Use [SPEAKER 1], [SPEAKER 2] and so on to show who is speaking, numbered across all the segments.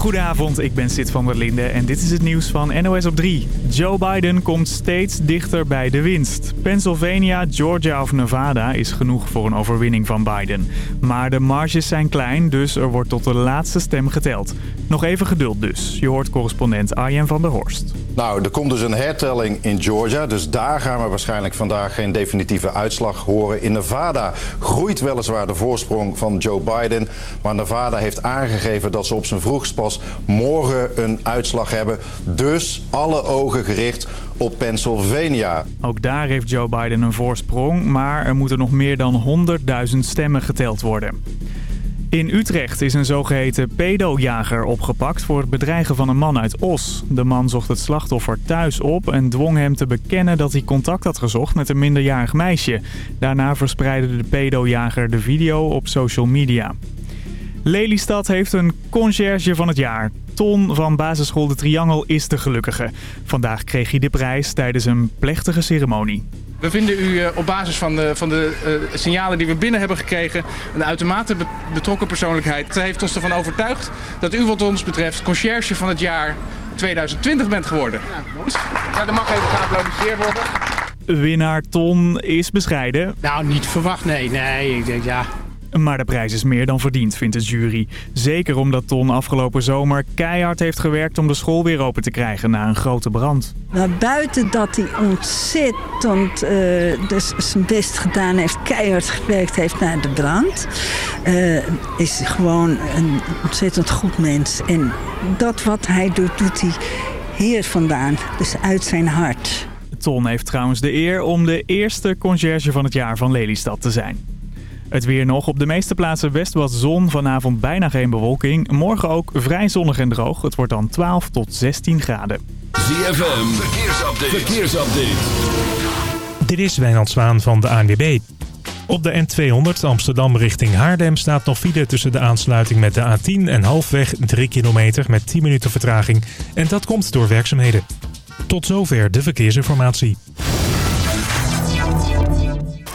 [SPEAKER 1] Goedenavond, ik ben Sid van der Linde en dit is het nieuws van NOS op 3. Joe Biden komt steeds dichter bij de winst. Pennsylvania, Georgia of Nevada is genoeg voor een overwinning van Biden. Maar de marges zijn klein, dus er wordt tot de laatste stem geteld. Nog even geduld dus. Je hoort correspondent Arjen van der Horst.
[SPEAKER 2] Nou, er komt dus een hertelling in Georgia. Dus daar gaan we waarschijnlijk vandaag geen definitieve uitslag horen. In Nevada groeit weliswaar de voorsprong van Joe Biden. Maar Nevada heeft aangegeven dat ze op zijn vroegst morgen een uitslag hebben. Dus alle ogen gericht op Pennsylvania.
[SPEAKER 1] Ook daar heeft Joe Biden een voorsprong, maar er moeten nog meer dan 100.000 stemmen geteld worden. In Utrecht is een zogeheten pedojager opgepakt voor het bedreigen van een man uit Os. De man zocht het slachtoffer thuis op en dwong hem te bekennen dat hij contact had gezocht met een minderjarig meisje. Daarna verspreidde de pedojager de video op social media. Lelystad heeft een conciërge van het jaar. Ton van basisschool De Triangel is de gelukkige. Vandaag kreeg hij de prijs tijdens een plechtige ceremonie.
[SPEAKER 3] We vinden u eh, op basis van de, van de uh, signalen die we binnen hebben gekregen... een uitermate betrokken persoonlijkheid. Het heeft ons ervan overtuigd dat u wat ons betreft conciërge van het jaar 2020 bent geworden. Ja, er mag even geapplaudisseerd worden.
[SPEAKER 1] Winnaar Ton is bescheiden.
[SPEAKER 4] Nou, niet verwacht, nee. Nee, ik denk ja...
[SPEAKER 1] Maar de prijs is meer dan verdiend, vindt de jury. Zeker omdat Ton afgelopen zomer keihard heeft gewerkt om de school weer open te krijgen na een grote brand.
[SPEAKER 5] Maar buiten dat hij ontzettend uh, dus zijn best gedaan heeft, keihard gewerkt heeft naar de brand, uh, is hij gewoon een ontzettend goed mens. En dat wat hij doet, doet hij hier vandaan, dus uit zijn hart.
[SPEAKER 1] Ton heeft trouwens de eer om de eerste conciërge van het jaar van Lelystad te zijn. Het weer nog. Op de meeste plaatsen best wat zon. Vanavond bijna geen bewolking. Morgen ook vrij zonnig en droog. Het wordt dan 12 tot 16 graden.
[SPEAKER 6] ZFM. Verkeersupdate. Verkeersupdate.
[SPEAKER 7] Dit is Wijnand Zwaan van de ANWB. Op de N200 Amsterdam richting Haardem staat nog file tussen de aansluiting met de A10 en halfweg 3 kilometer met 10 minuten vertraging. En dat komt door werkzaamheden. Tot zover de verkeersinformatie.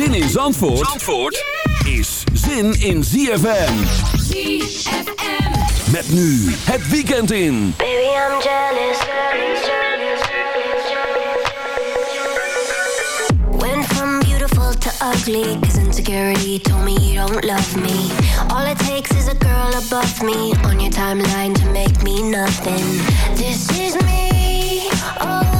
[SPEAKER 6] Zin in Zandvoort, Zandvoort is zin in ZFM.
[SPEAKER 8] ZFM.
[SPEAKER 6] Met nu het weekend in.
[SPEAKER 8] Baby, I'm jealous. Went from beautiful to ugly. Cause insecurity told me you don't love me. All it takes is a girl above me. On your timeline to make me nothing. This is me. Oh.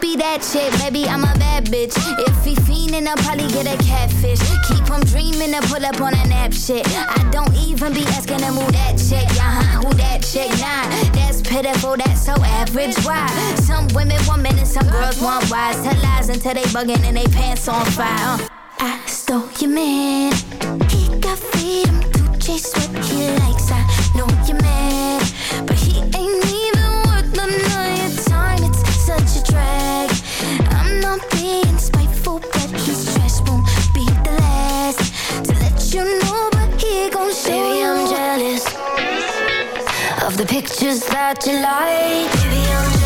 [SPEAKER 9] That shit, baby, I'm a bad bitch. If he fiendin', I'll probably get a catfish. Keep him dreaming to pull up on a nap shit. I don't even be asking to move that chick. Uh-huh, who that chick? Nah, that's pitiful, that's so average. Why? Some women want men and some girls want wise. Tell lies until they bugging and they pants on fire. Uh, I stole your man. He got freedom to chase what he
[SPEAKER 8] you
[SPEAKER 10] pictures that you like. I'm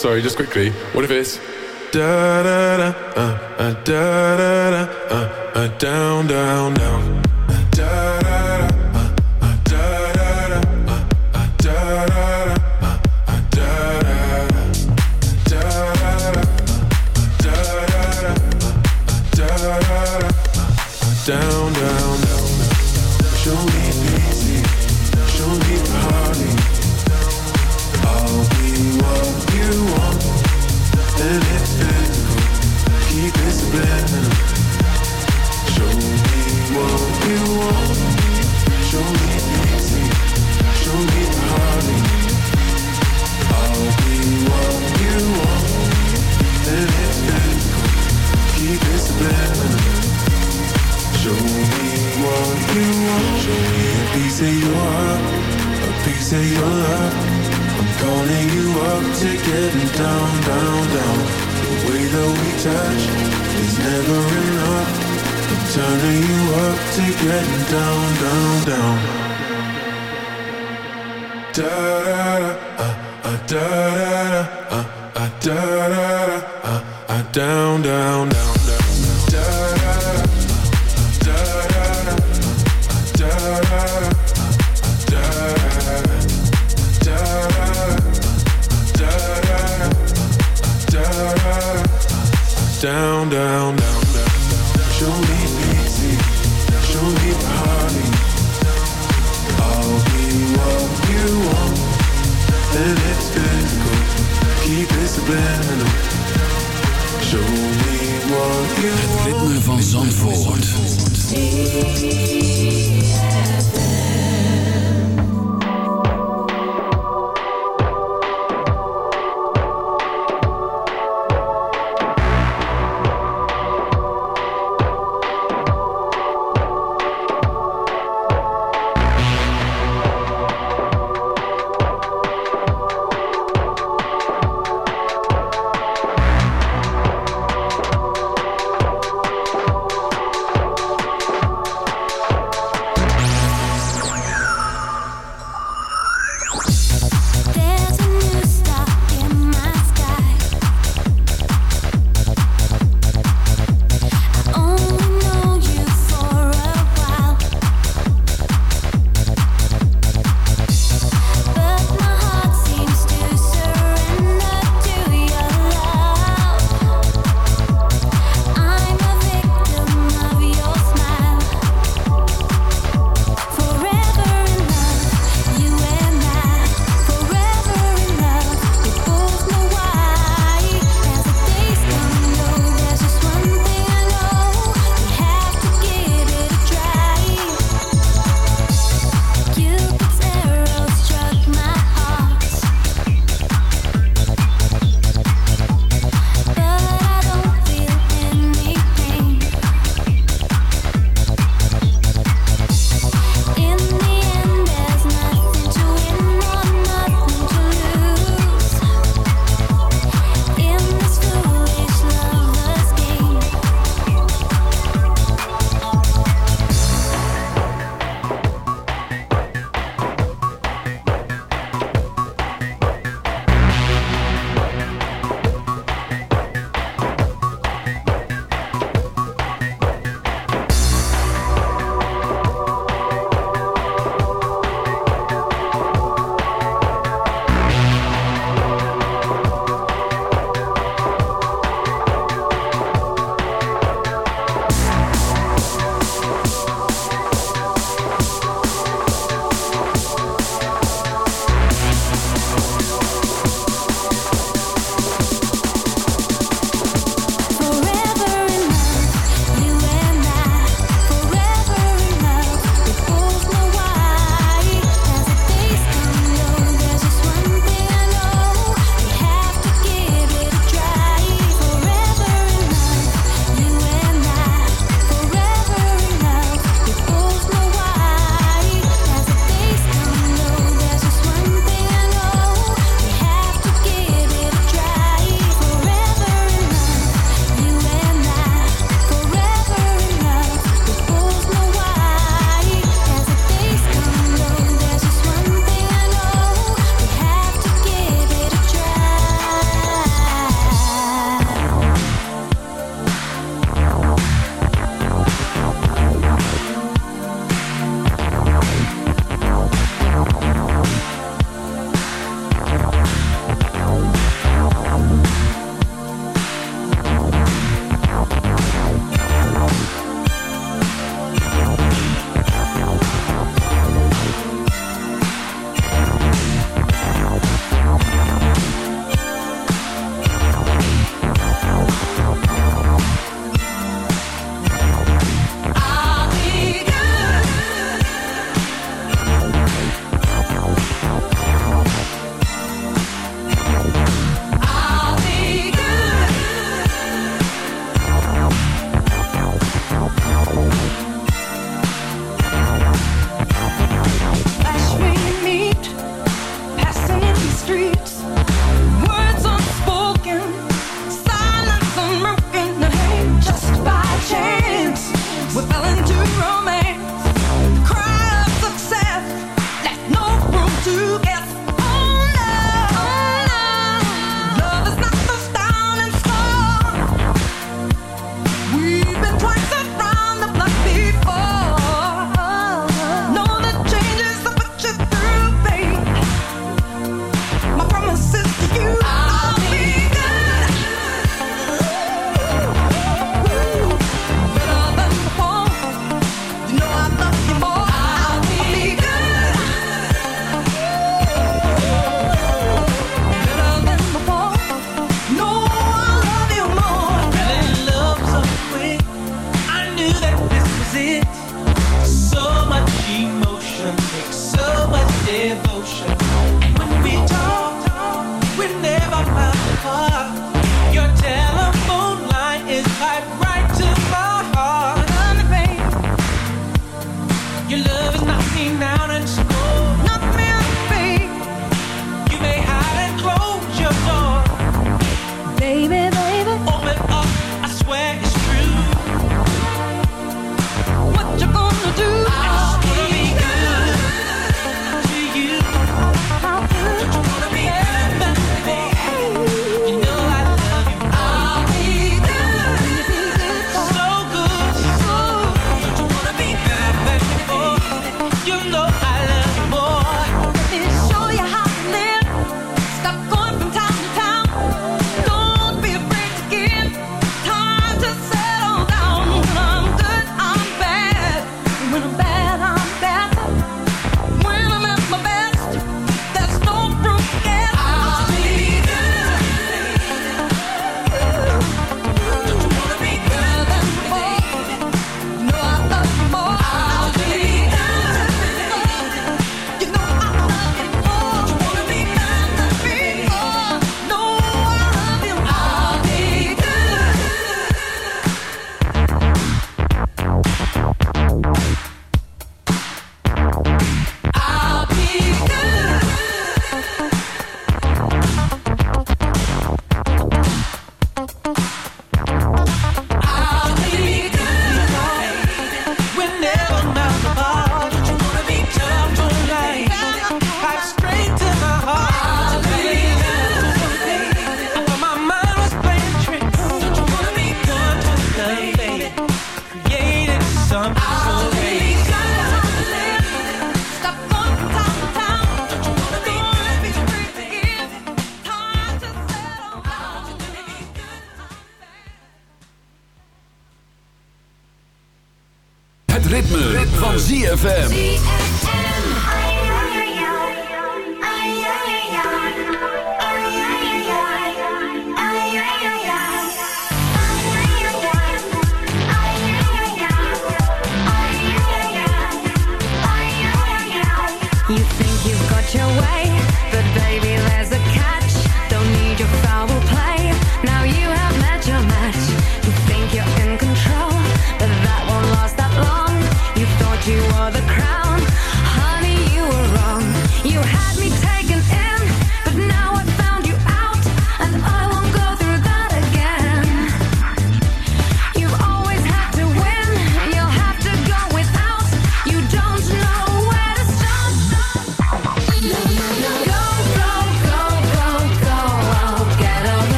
[SPEAKER 11] sorry, just quickly. What if it's
[SPEAKER 12] da da da uh, uh, da da da uh, uh, down down down uh, uh, da da. down, down, down. Show me, baby. Show me.
[SPEAKER 10] fell into romance.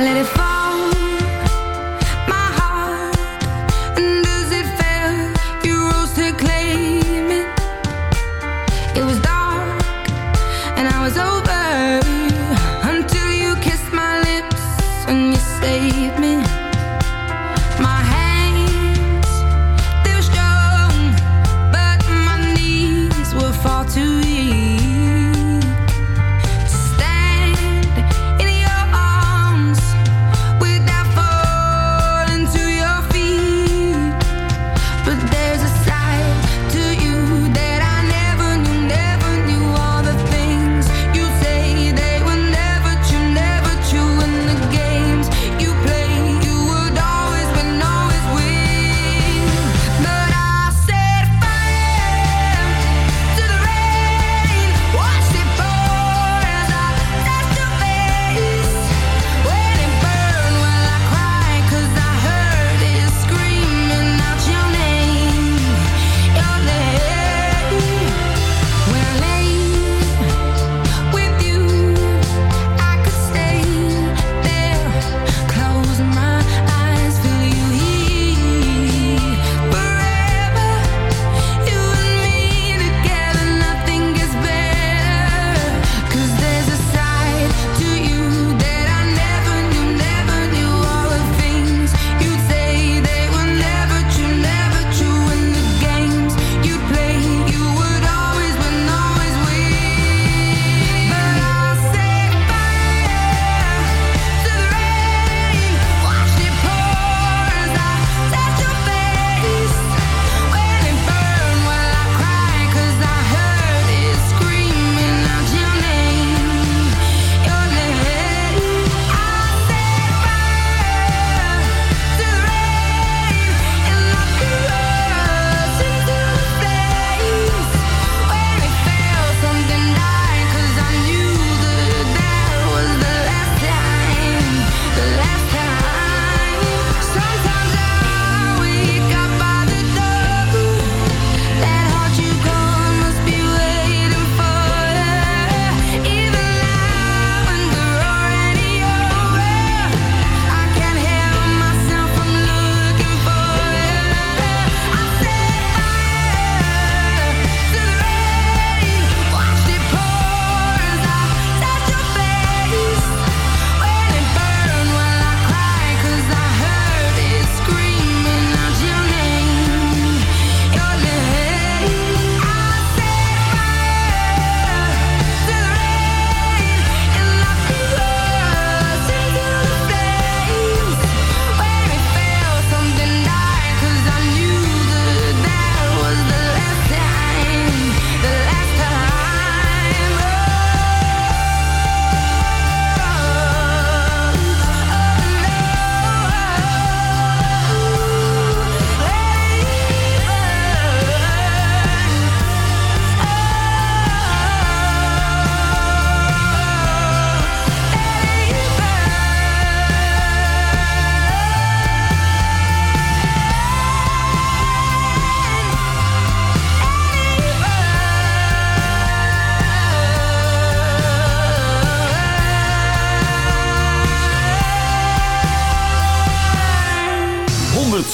[SPEAKER 10] Let it fall.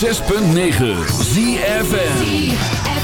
[SPEAKER 10] 106.9 ZFN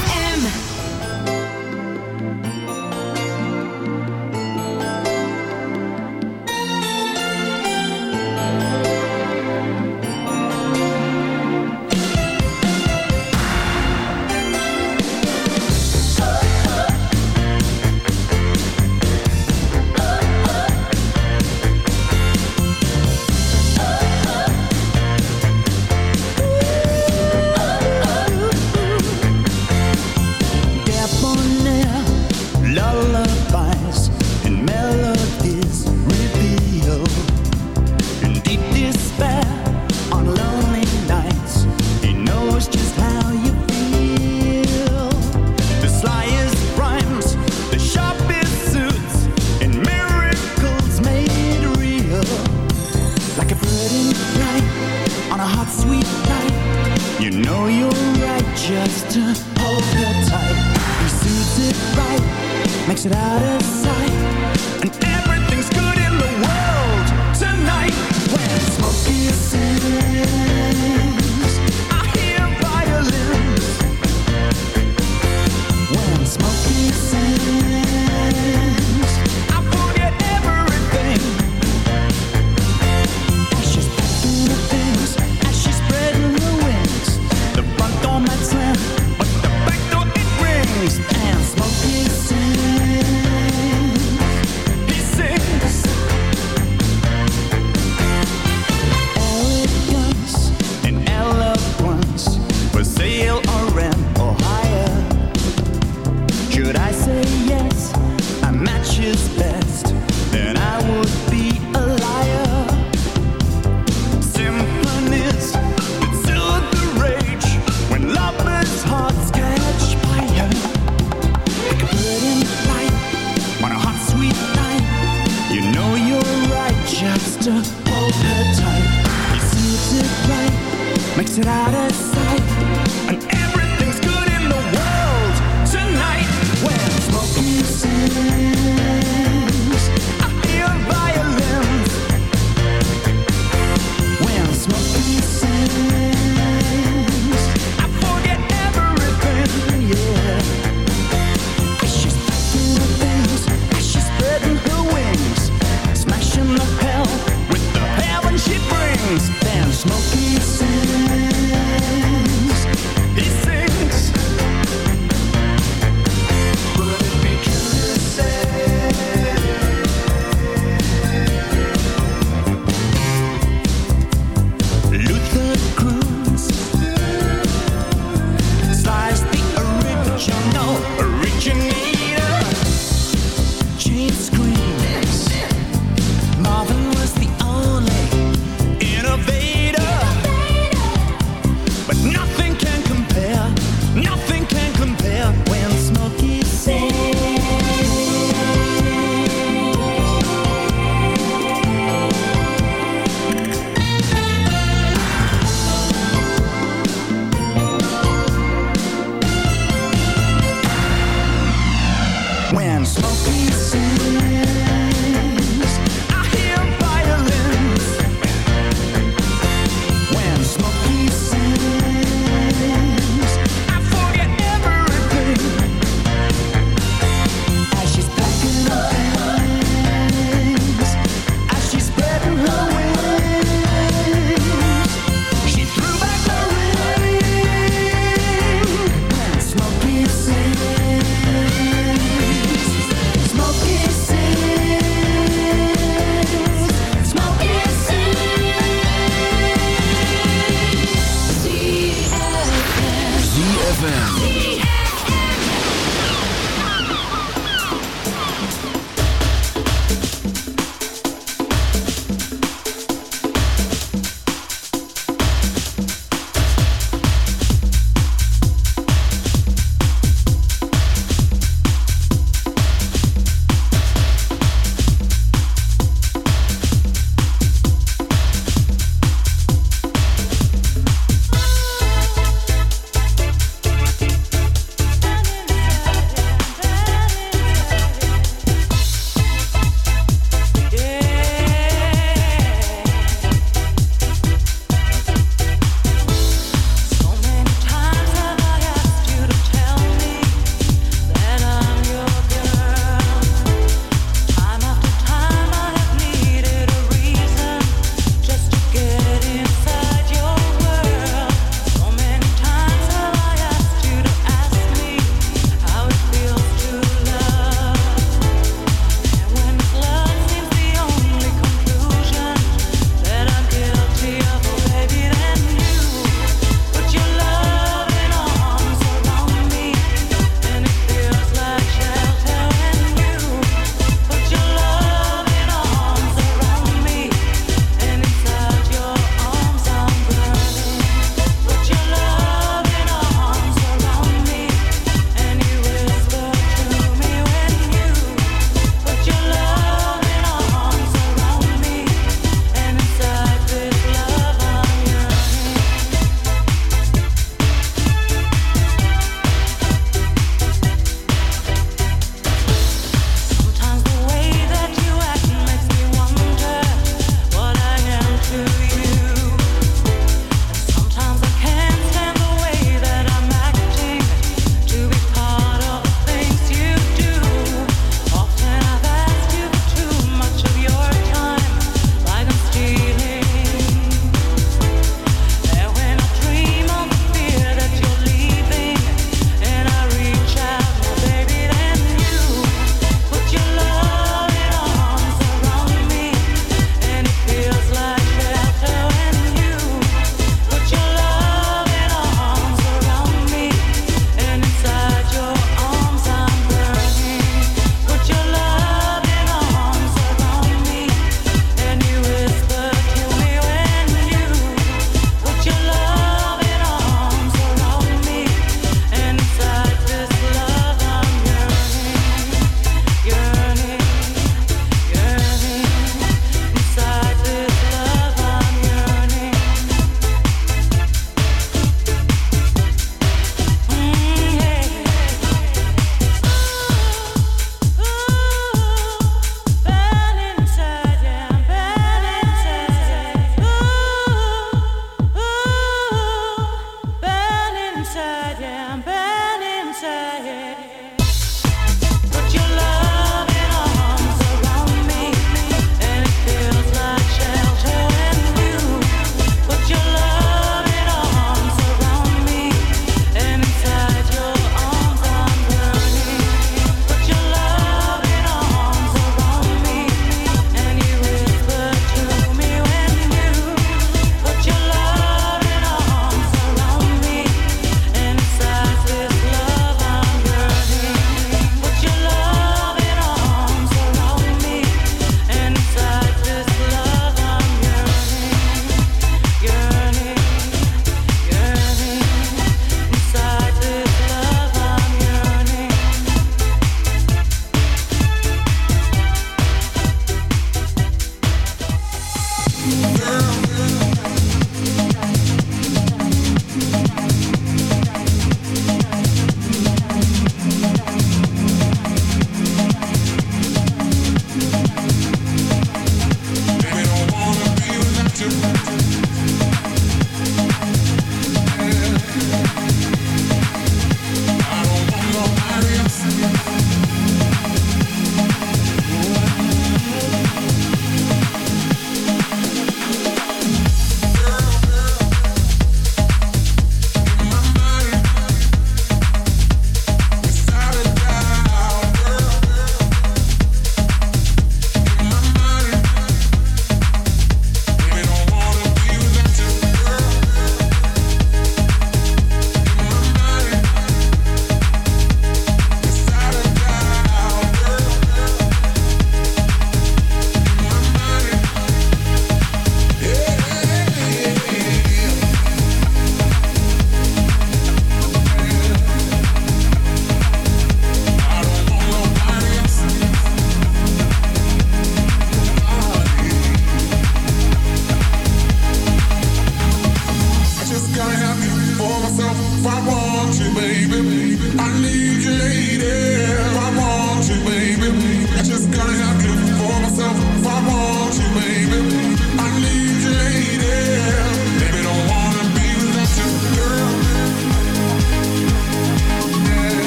[SPEAKER 10] when
[SPEAKER 13] smoking